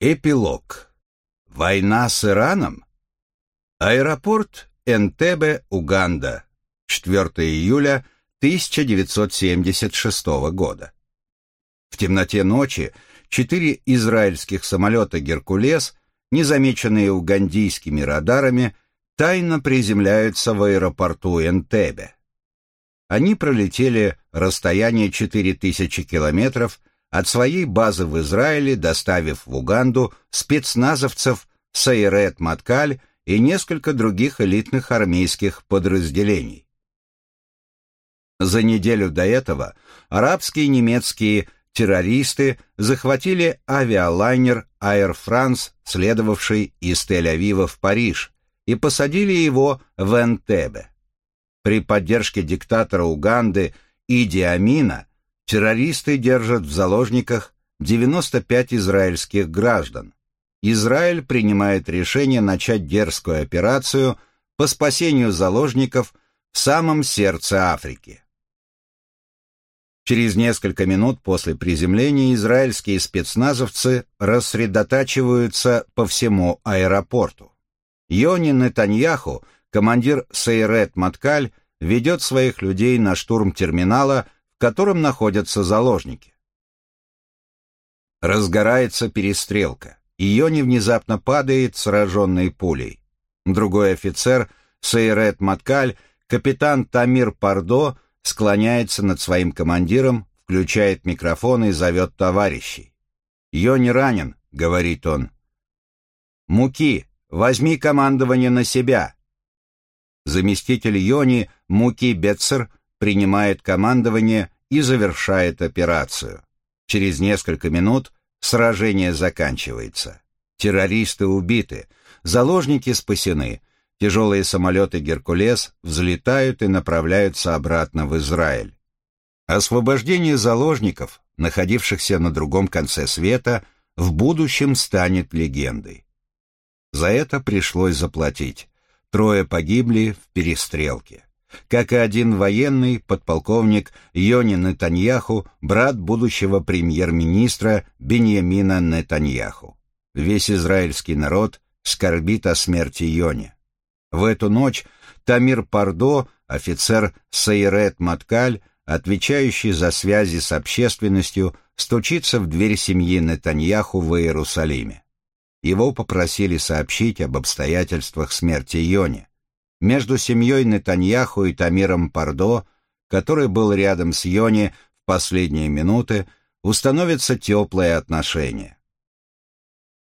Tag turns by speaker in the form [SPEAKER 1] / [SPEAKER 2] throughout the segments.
[SPEAKER 1] Эпилог. Война с Ираном? Аэропорт Энтебе, Уганда. 4 июля 1976 года. В темноте ночи четыре израильских самолета «Геркулес», незамеченные угандийскими радарами, тайно приземляются в аэропорту Энтебе. Они пролетели расстояние 4000 километров от своей базы в Израиле, доставив в Уганду спецназовцев Сайрет Маткаль и несколько других элитных армейских подразделений. За неделю до этого арабские и немецкие террористы захватили авиалайнер Air France, следовавший из Тель-Авива в Париж, и посадили его в Энтебе. При поддержке диктатора Уганды Иди Амина террористы держат в заложниках 95 израильских граждан. Израиль принимает решение начать дерзкую операцию по спасению заложников в самом сердце Африки. Через несколько минут после приземления израильские спецназовцы рассредотачиваются по всему аэропорту. Йони Нетаньяху командир Сейрет Маткаль ведет своих людей на штурм терминала, котором находятся заложники. Разгорается перестрелка. Йони внезапно падает, сраженный пулей. Другой офицер, Сейрет Маткаль, капитан Тамир Пардо, склоняется над своим командиром, включает микрофон и зовет товарищей. «Йони ранен», — говорит он. «Муки, возьми командование на себя. Заместитель Йони Муки Бетцер принимает командование и завершает операцию. Через несколько минут сражение заканчивается. Террористы убиты, заложники спасены, тяжелые самолеты «Геркулес» взлетают и направляются обратно в Израиль. Освобождение заложников, находившихся на другом конце света, в будущем станет легендой. За это пришлось заплатить. Трое погибли в перестрелке. Как и один военный, подполковник Йони Нетаньяху, брат будущего премьер-министра Беньямина Нетаньяху. Весь израильский народ скорбит о смерти Йони. В эту ночь Тамир Пардо, офицер Сайрет Маткаль, отвечающий за связи с общественностью, стучится в дверь семьи Нетаньяху в Иерусалиме. Его попросили сообщить об обстоятельствах смерти Йони. Между семьей Нетаньяху и Тамиром Пардо, который был рядом с Йони в последние минуты, установятся теплые отношения.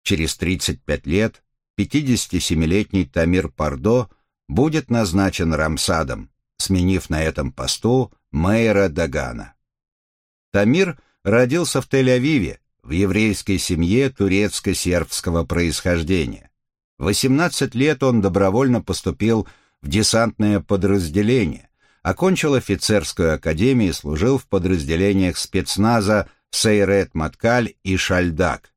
[SPEAKER 1] Через 35 лет 57-летний Тамир Пардо будет назначен Рамсадом, сменив на этом посту мэра Дагана. Тамир родился в Тель-Авиве, в еврейской семье турецко-сербского происхождения. В 18 лет он добровольно поступил в десантное подразделение, окончил офицерскую академию и служил в подразделениях спецназа Сейрет Маткаль и Шальдак.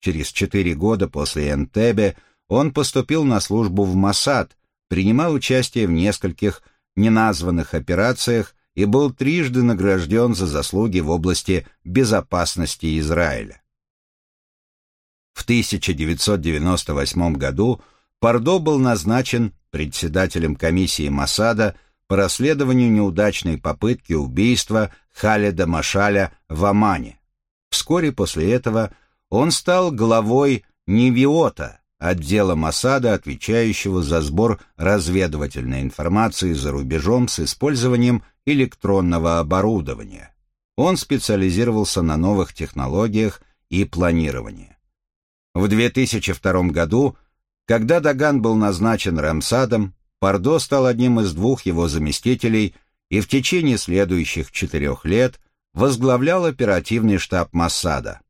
[SPEAKER 1] Через четыре года после Энтебе он поступил на службу в Масад, принимал участие в нескольких неназванных операциях и был трижды награжден за заслуги в области безопасности Израиля. В 1998 году Пардо был назначен председателем комиссии Масада по расследованию неудачной попытки убийства Халида Машаля в Омане. Вскоре после этого он стал главой Невиота, отдела Масада, отвечающего за сбор разведывательной информации за рубежом с использованием электронного оборудования. Он специализировался на новых технологиях и планировании. В 2002 году, когда Даган был назначен Рамсадом, Пардо стал одним из двух его заместителей и в течение следующих четырех лет возглавлял оперативный штаб Массада.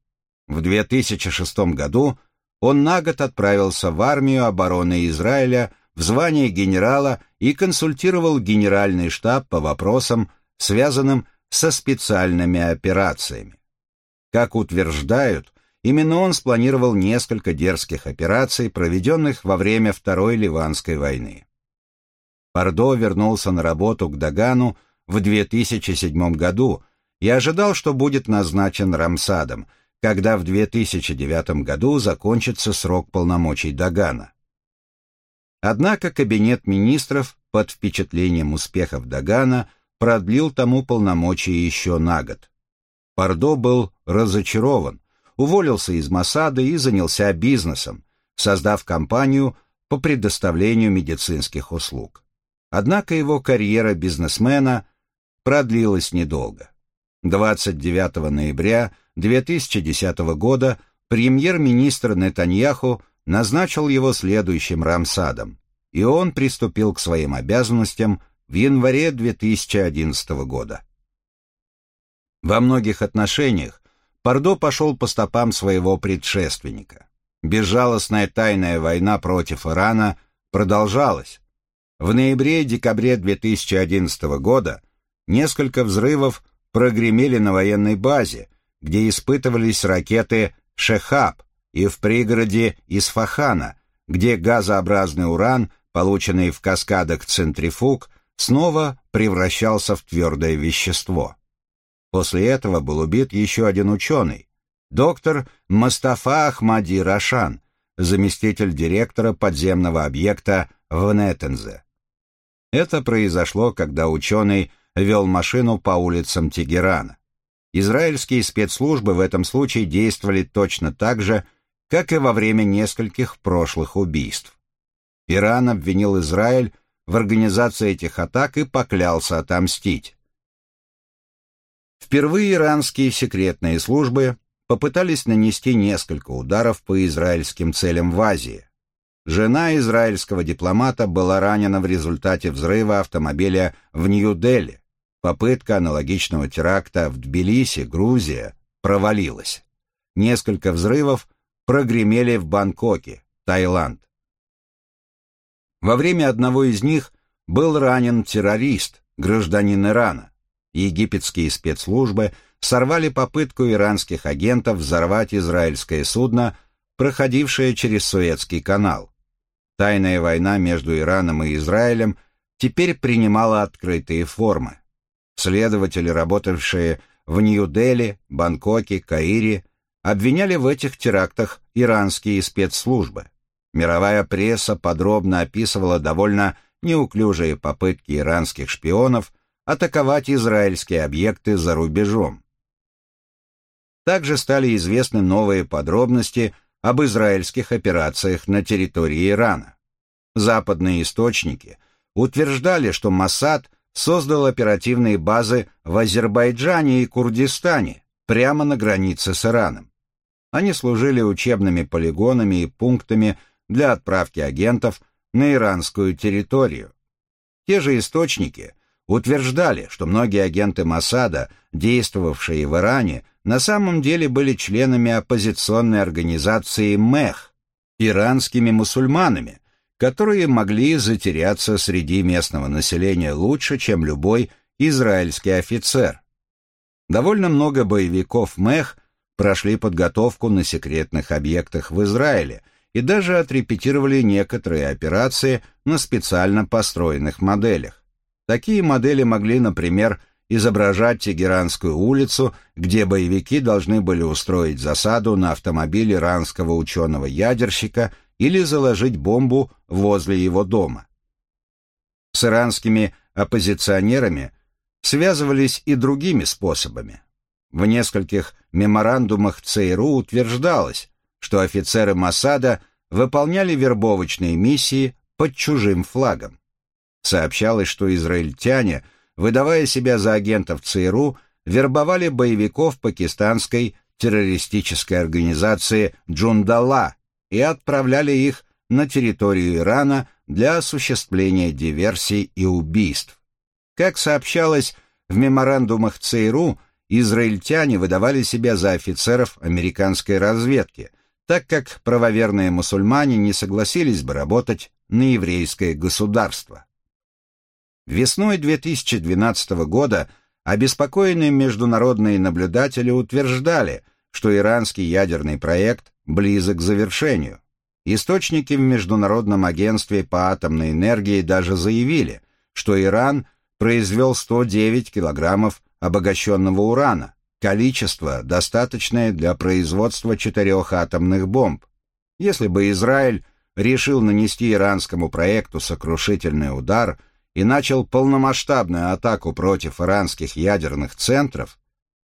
[SPEAKER 1] В 2006 году он на год отправился в армию обороны Израиля в звании генерала и консультировал генеральный штаб по вопросам, связанным со специальными операциями. Как утверждают, именно он спланировал несколько дерзких операций, проведенных во время Второй Ливанской войны. Пардо вернулся на работу к Дагану в 2007 году и ожидал, что будет назначен Рамсадом, когда в 2009 году закончится срок полномочий Дагана. Однако Кабинет министров под впечатлением успехов Дагана продлил тому полномочия еще на год. Пардо был разочарован, уволился из Масада и занялся бизнесом, создав компанию по предоставлению медицинских услуг. Однако его карьера бизнесмена продлилась недолго. 29 ноября 2010 года премьер-министр Нетаньяху назначил его следующим Рамсадом, и он приступил к своим обязанностям в январе 2011 года. Во многих отношениях Пардо пошел по стопам своего предшественника. Безжалостная тайная война против Ирана продолжалась. В ноябре и декабре 2011 года несколько взрывов прогремели на военной базе, где испытывались ракеты «Шехаб» и в пригороде Исфахана, где газообразный уран, полученный в каскадах центрифуг, снова превращался в твердое вещество. После этого был убит еще один ученый, доктор Мастафа Ахмади Рашан, заместитель директора подземного объекта в Неттензе. Это произошло, когда ученый вел машину по улицам Тегерана. Израильские спецслужбы в этом случае действовали точно так же, как и во время нескольких прошлых убийств. Иран обвинил Израиль в организации этих атак и поклялся отомстить. Впервые иранские секретные службы попытались нанести несколько ударов по израильским целям в Азии. Жена израильского дипломата была ранена в результате взрыва автомобиля в Нью-Дели. Попытка аналогичного теракта в Тбилиси, Грузия, провалилась. Несколько взрывов прогремели в Бангкоке, Таиланд. Во время одного из них был ранен террорист, гражданин Ирана. Египетские спецслужбы сорвали попытку иранских агентов взорвать израильское судно, проходившее через Суэцкий канал. Тайная война между Ираном и Израилем теперь принимала открытые формы. Следователи, работавшие в Нью-Дели, Бангкоке, Каире, обвиняли в этих терактах иранские спецслужбы. Мировая пресса подробно описывала довольно неуклюжие попытки иранских шпионов атаковать израильские объекты за рубежом. Также стали известны новые подробности об израильских операциях на территории Ирана. Западные источники утверждали, что Моссад создал оперативные базы в Азербайджане и Курдистане, прямо на границе с Ираном. Они служили учебными полигонами и пунктами для отправки агентов на иранскую территорию. Те же источники утверждали, что многие агенты Моссада, действовавшие в Иране, на самом деле были членами оппозиционной организации МЭХ, иранскими мусульманами, которые могли затеряться среди местного населения лучше, чем любой израильский офицер. Довольно много боевиков МЭХ прошли подготовку на секретных объектах в Израиле и даже отрепетировали некоторые операции на специально построенных моделях. Такие модели могли, например, изображать Тегеранскую улицу, где боевики должны были устроить засаду на автомобиль иранского ученого-ядерщика или заложить бомбу возле его дома. С иранскими оппозиционерами связывались и другими способами. В нескольких меморандумах ЦРУ утверждалось, что офицеры Масада выполняли вербовочные миссии под чужим флагом. Сообщалось, что израильтяне – выдавая себя за агентов ЦРУ, вербовали боевиков пакистанской террористической организации «Джундала» и отправляли их на территорию Ирана для осуществления диверсий и убийств. Как сообщалось в меморандумах ЦРУ, израильтяне выдавали себя за офицеров американской разведки, так как правоверные мусульмане не согласились бы работать на еврейское государство. Весной 2012 года обеспокоенные международные наблюдатели утверждали, что иранский ядерный проект близок к завершению. Источники в Международном агентстве по атомной энергии даже заявили, что Иран произвел 109 килограммов обогащенного урана, количество, достаточное для производства четырех атомных бомб. Если бы Израиль решил нанести иранскому проекту сокрушительный удар и начал полномасштабную атаку против иранских ядерных центров,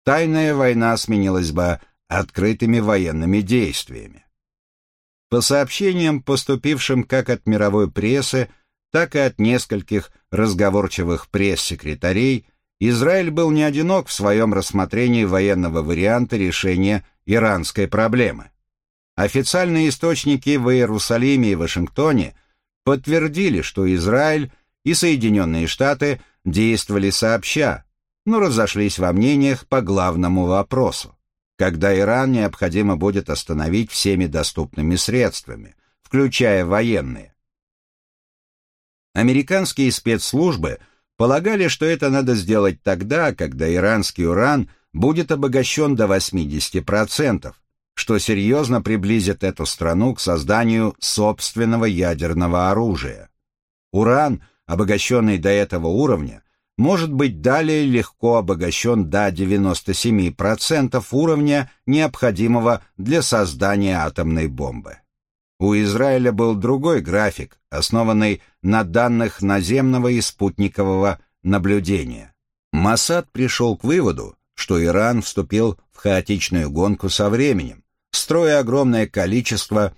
[SPEAKER 1] тайная война сменилась бы открытыми военными действиями. По сообщениям, поступившим как от мировой прессы, так и от нескольких разговорчивых пресс-секретарей, Израиль был не одинок в своем рассмотрении военного варианта решения иранской проблемы. Официальные источники в Иерусалиме и Вашингтоне подтвердили, что Израиль и Соединенные Штаты действовали сообща, но разошлись во мнениях по главному вопросу, когда Иран необходимо будет остановить всеми доступными средствами, включая военные. Американские спецслужбы полагали, что это надо сделать тогда, когда иранский уран будет обогащен до 80%, что серьезно приблизит эту страну к созданию собственного ядерного оружия. Уран, обогащенный до этого уровня, может быть далее легко обогащен до 97% уровня, необходимого для создания атомной бомбы. У Израиля был другой график, основанный на данных наземного и спутникового наблюдения. Масад пришел к выводу, что Иран вступил в хаотичную гонку со временем, строя огромное количество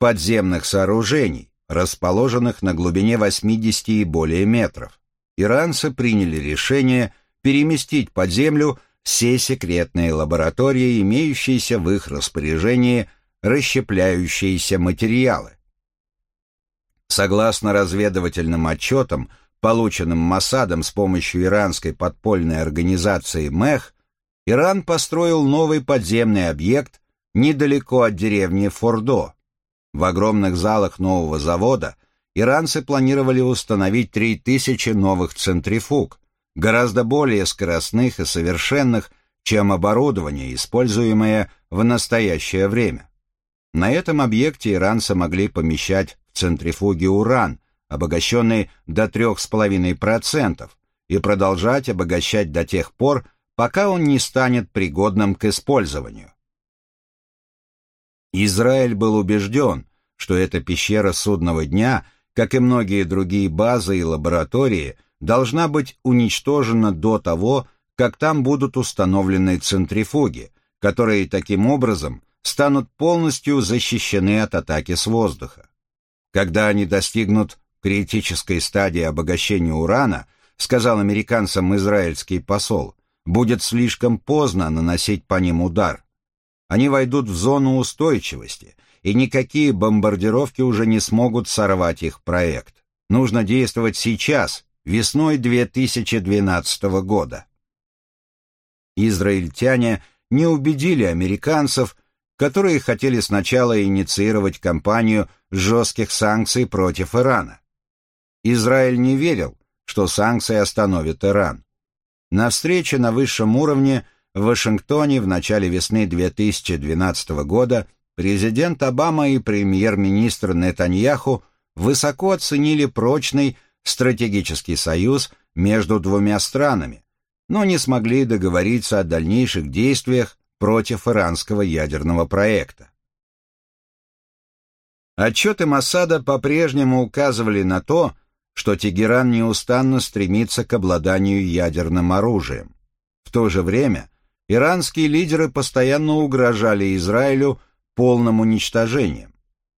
[SPEAKER 1] подземных сооружений, расположенных на глубине 80 и более метров. Иранцы приняли решение переместить под землю все секретные лаборатории, имеющиеся в их распоряжении расщепляющиеся материалы. Согласно разведывательным отчетам, полученным Масадом с помощью иранской подпольной организации МЭХ, Иран построил новый подземный объект недалеко от деревни Фордо. В огромных залах нового завода иранцы планировали установить 3000 новых центрифуг, гораздо более скоростных и совершенных, чем оборудование, используемое в настоящее время. На этом объекте иранцы могли помещать в центрифуге уран, обогащенный до 3,5%, и продолжать обогащать до тех пор, пока он не станет пригодным к использованию. Израиль был убежден, что эта пещера судного дня, как и многие другие базы и лаборатории, должна быть уничтожена до того, как там будут установлены центрифуги, которые таким образом станут полностью защищены от атаки с воздуха. Когда они достигнут критической стадии обогащения урана, сказал американцам израильский посол, будет слишком поздно наносить по ним удар. Они войдут в зону устойчивости, и никакие бомбардировки уже не смогут сорвать их проект. Нужно действовать сейчас, весной 2012 года. Израильтяне не убедили американцев, которые хотели сначала инициировать кампанию жестких санкций против Ирана. Израиль не верил, что санкции остановят Иран. На встрече на высшем уровне в Вашингтоне в начале весны 2012 года президент Обама и премьер-министр Нетаньяху высоко оценили прочный стратегический союз между двумя странами, но не смогли договориться о дальнейших действиях против иранского ядерного проекта. Отчеты Масада по-прежнему указывали на то, что Тегеран неустанно стремится к обладанию ядерным оружием. В то же время иранские лидеры постоянно угрожали Израилю полным уничтожением.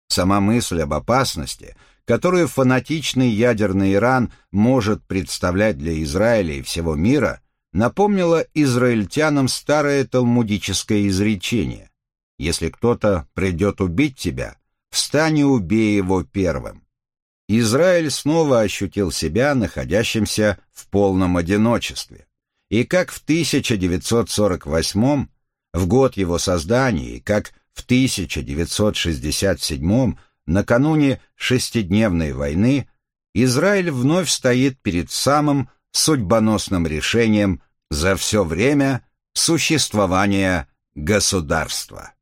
[SPEAKER 1] Сама мысль об опасности, которую фанатичный ядерный Иран может представлять для Израиля и всего мира, напомнило израильтянам старое талмудическое изречение «Если кто-то придет убить тебя, встань и убей его первым». Израиль снова ощутил себя находящимся в полном одиночестве. И как в 1948 в год его создания, и как в 1967 накануне шестидневной войны, Израиль вновь стоит перед самым судьбоносным решением за все время существования государства.